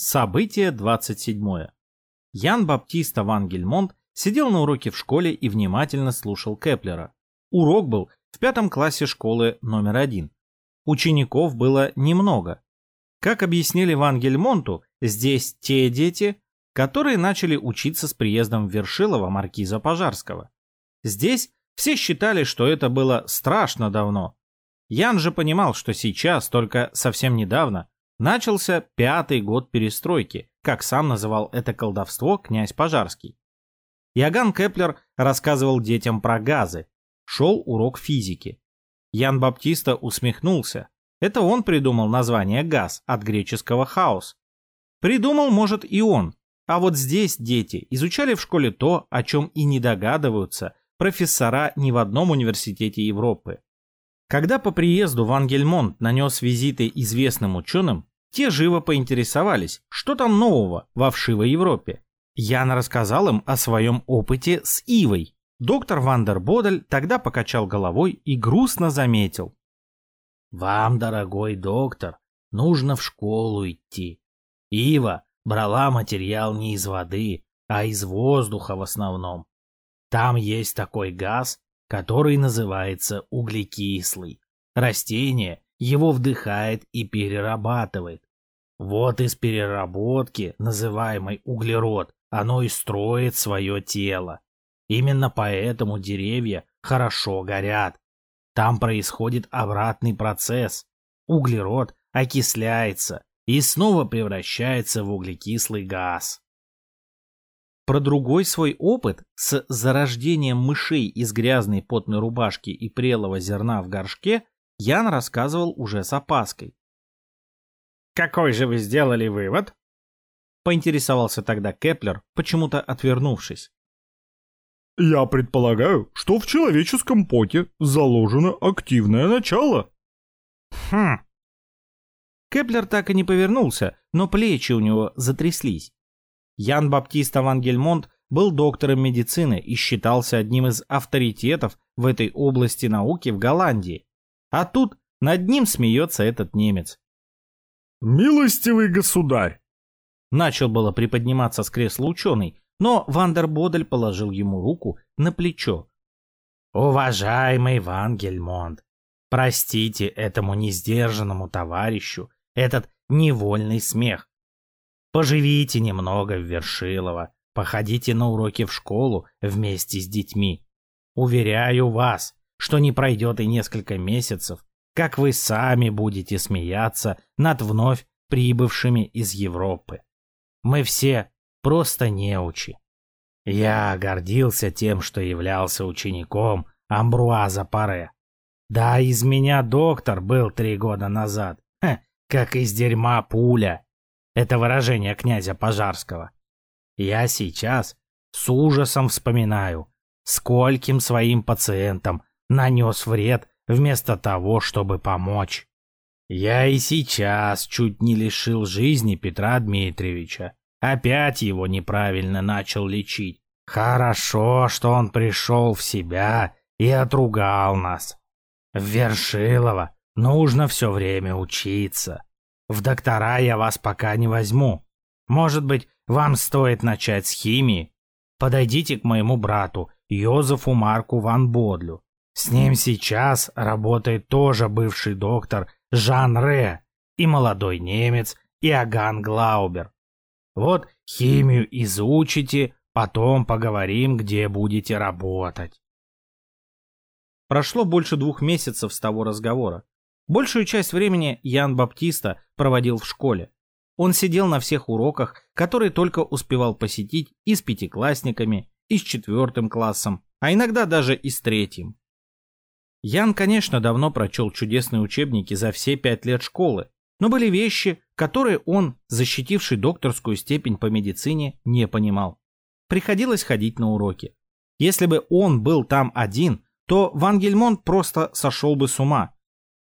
Событие 27. Ян Баптиста Ван Гельмонт сидел на уроке в школе и внимательно слушал Кеплера. Урок был в пятом классе школы номер один. Учеников было немного. Как объяснили Ван Гельмонту, здесь те дети, которые начали учиться с приездом Вершилова маркиза Пожарского. Здесь все считали, что это было страшно давно. Ян же понимал, что сейчас, только совсем недавно, Начался пятый год перестройки, как сам называл это колдовство князь Пожарский. Иоганн Кеплер рассказывал детям про газы. Шел урок физики. Ян Баптиста усмехнулся. Это он придумал название «газ» от греческого «хаос». Придумал, может, и он. А вот здесь дети изучали в школе то, о чем и не догадываются профессора ни в одном университете Европы. Когда по приезду Ван Гельмонт нанес визиты известным ученым, те живо поинтересовались, что там нового во вшивой Европе. Ян рассказал им о своем опыте с Ивой. Доктор Вандер Бодель тогда покачал головой и грустно заметил. «Вам, дорогой доктор, нужно в школу идти. Ива брала материал не из воды, а из воздуха в основном. Там есть такой газ, который называется углекислый. Растение его вдыхает и перерабатывает. Вот из переработки, называемой углерод, оно и строит свое тело. Именно поэтому деревья хорошо горят. Там происходит обратный процесс. Углерод окисляется и снова превращается в углекислый газ. Про другой свой опыт с зарождением мышей из грязной потной рубашки и прелого зерна в горшке Ян рассказывал уже с опаской. «Какой же вы сделали вывод?» Поинтересовался тогда Кеплер, почему-то отвернувшись. «Я предполагаю, что в человеческом поте заложено активное начало». «Хм». Кеплер так и не повернулся, но плечи у него затряслись. Ян Баптиста Ван Гельмонт был доктором медицины и считался одним из авторитетов в этой области науки в Голландии. А тут над ним смеется этот немец. «Милостивый государь!» Начал было приподниматься с кресла ученый, но Вандербодель положил ему руку на плечо. «Уважаемый Ван Гельмонт, простите этому несдержанному товарищу этот невольный смех. Поживите немного в Вершилово, походите на уроки в школу вместе с детьми. Уверяю вас, что не пройдет и несколько месяцев, как вы сами будете смеяться над вновь прибывшими из Европы. Мы все просто неучи. Я гордился тем, что являлся учеником Амбруаза Паре. Да, из меня доктор был три года назад. Ха, как из дерьма пуля. Это выражение князя Пожарского. Я сейчас с ужасом вспоминаю, скольким своим пациентам нанес вред вместо того, чтобы помочь. Я и сейчас чуть не лишил жизни Петра Дмитриевича. Опять его неправильно начал лечить. Хорошо, что он пришел в себя и отругал нас. В Вершилово нужно все время учиться. В доктора я вас пока не возьму. Может быть, вам стоит начать с химии? Подойдите к моему брату, Йозефу Марку Ван Бодлю. С ним сейчас работает тоже бывший доктор Жан Ре и молодой немец Иоганн Глаубер. Вот химию изучите, потом поговорим, где будете работать. Прошло больше двух месяцев с того разговора. Большую часть времени Ян Баптиста проводил в школе. Он сидел на всех уроках, которые только успевал посетить и с пятиклассниками, и с четвертым классом, а иногда даже и с третьим. Ян, конечно, давно прочел чудесные учебники за все пять лет школы, но были вещи, которые он, защитивший докторскую степень по медицине, не понимал. Приходилось ходить на уроки. Если бы он был там один, то Ван Гельмонт просто сошел бы с ума.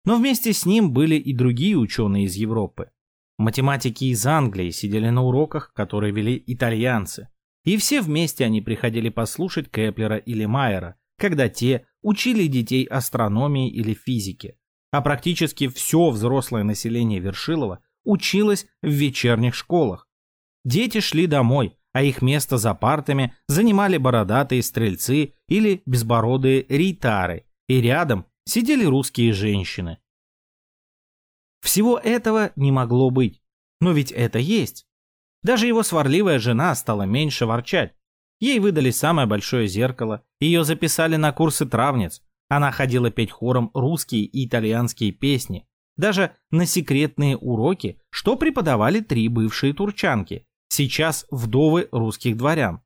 Но вместе с ним были и другие ученые из Европы. Математики из Англии сидели на уроках, которые вели итальянцы. И все вместе они приходили послушать Кеплера или Майера, когда те учили детей астрономии или физике, а практически все взрослое население Вершилова училось в вечерних школах. Дети шли домой, а их место за партами занимали бородатые стрельцы или безбородые рейтары, и рядом сидели русские женщины. Всего этого не могло быть, но ведь это есть. Даже его сварливая жена стала меньше ворчать. Ей выдали самое большое зеркало, ее записали на курсы травниц, она ходила петь хором русские и итальянские песни, даже на секретные уроки, что преподавали три бывшие турчанки, сейчас вдовы русских дворян.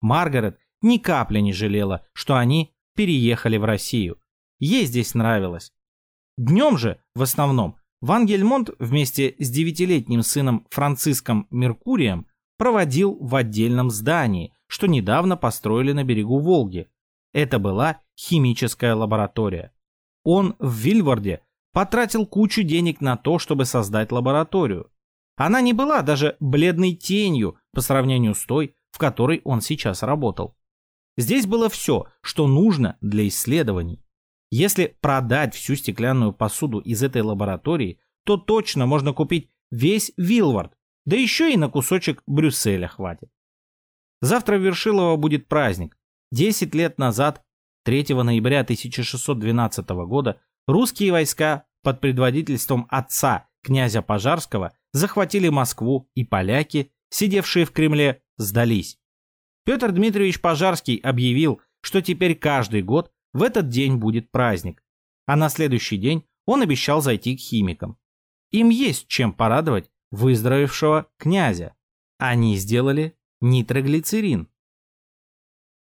Маргарет ни капли не жалела, что они переехали в Россию. Ей здесь нравилось. Днем же, в основном, Ван Гельмонт вместе с девятилетним сыном Франциском Меркурием проводил в отдельном здании, что недавно построили на берегу Волги. Это была химическая лаборатория. Он в Вильварде потратил кучу денег на то, чтобы создать лабораторию. Она не была даже бледной тенью по сравнению с той, в которой он сейчас работал. Здесь было все, что нужно для исследований. Если продать всю стеклянную посуду из этой лаборатории, то точно можно купить весь Вилвард, да еще и на кусочек Брюсселя хватит. Завтра в Вершилово будет праздник. Десять лет назад, 3 ноября 1612 года, русские войска под предводительством отца, князя Пожарского, захватили Москву, и поляки, сидевшие в Кремле, сдались. Петр Дмитриевич Пожарский объявил, что теперь каждый год в этот день будет праздник. А на следующий день он обещал зайти к химикам. Им есть чем порадовать выздоровевшего князя. Они сделали нитроглицерин.